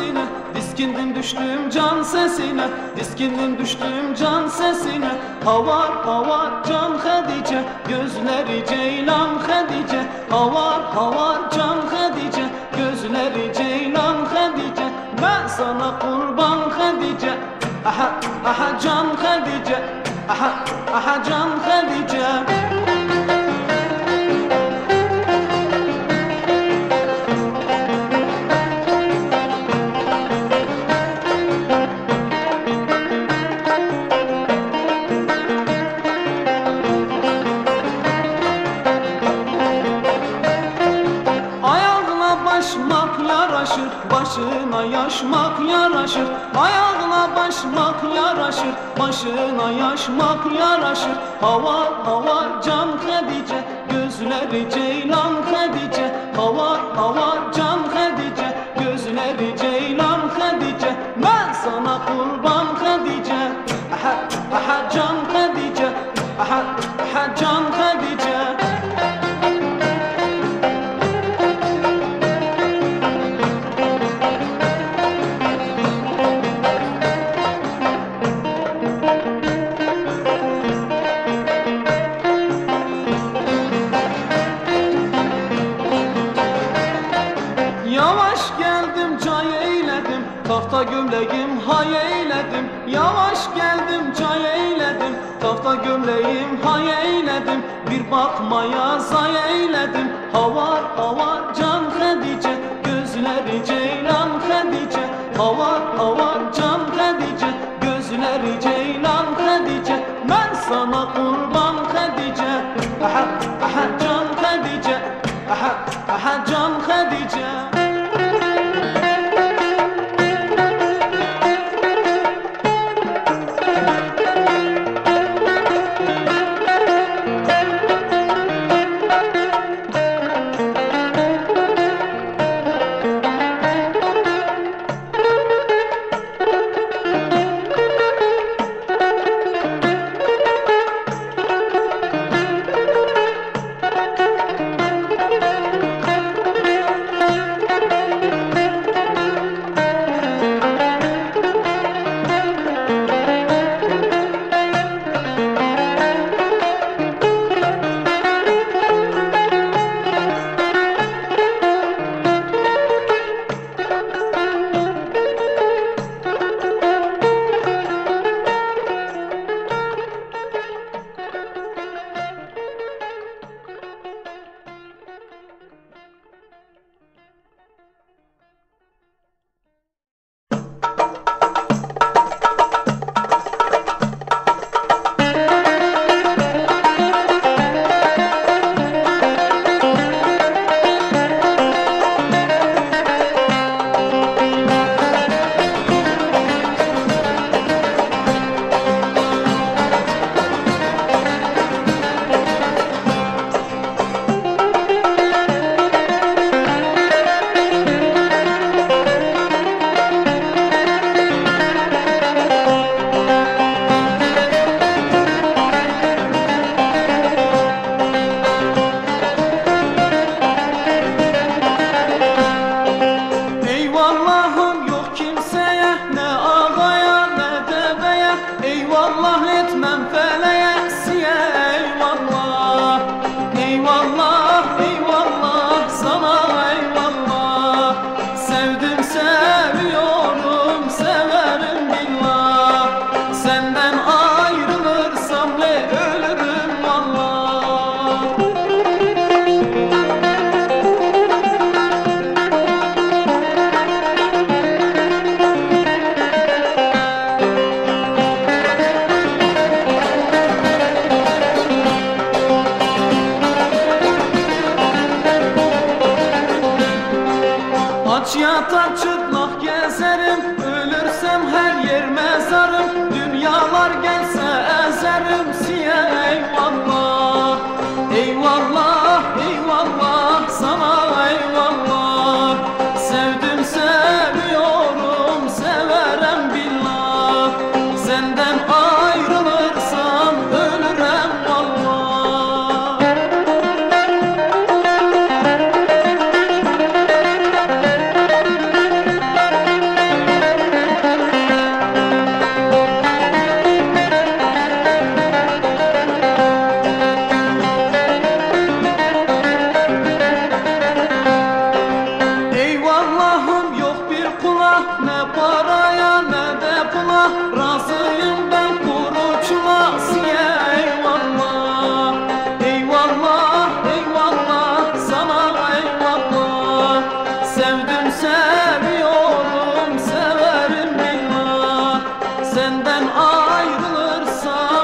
sesine Diskindim düştüm can sesine Diskindim düştüm can sesine. Havar havar can Hadice Gözleri ceylan Hadice. Havar havar can Hadice Gözleri ceylan Hadice. Ben sana kurban Hadice. Aha aha can Hadice. Aha aha can Hadice başına yaşmak yaraşır. Ayağına başmak yaraşır, başına yaşmak yaraşır. Hava hava can Hadice, gözleri ceylan Hadice Hava hava can Hadice, gözleri ceylan Hadice Ben sana kurban Hadice, aha aha can Hadice Aha Tafta gömleğim hay eyledim. Yavaş geldim çay eyledim. Tafta gömleğim hay eyledim. Bir bakmaya say eyledim. Havar havar can Hadice Gözleri ceylan Havar havar Yeah. benden ayrılırsan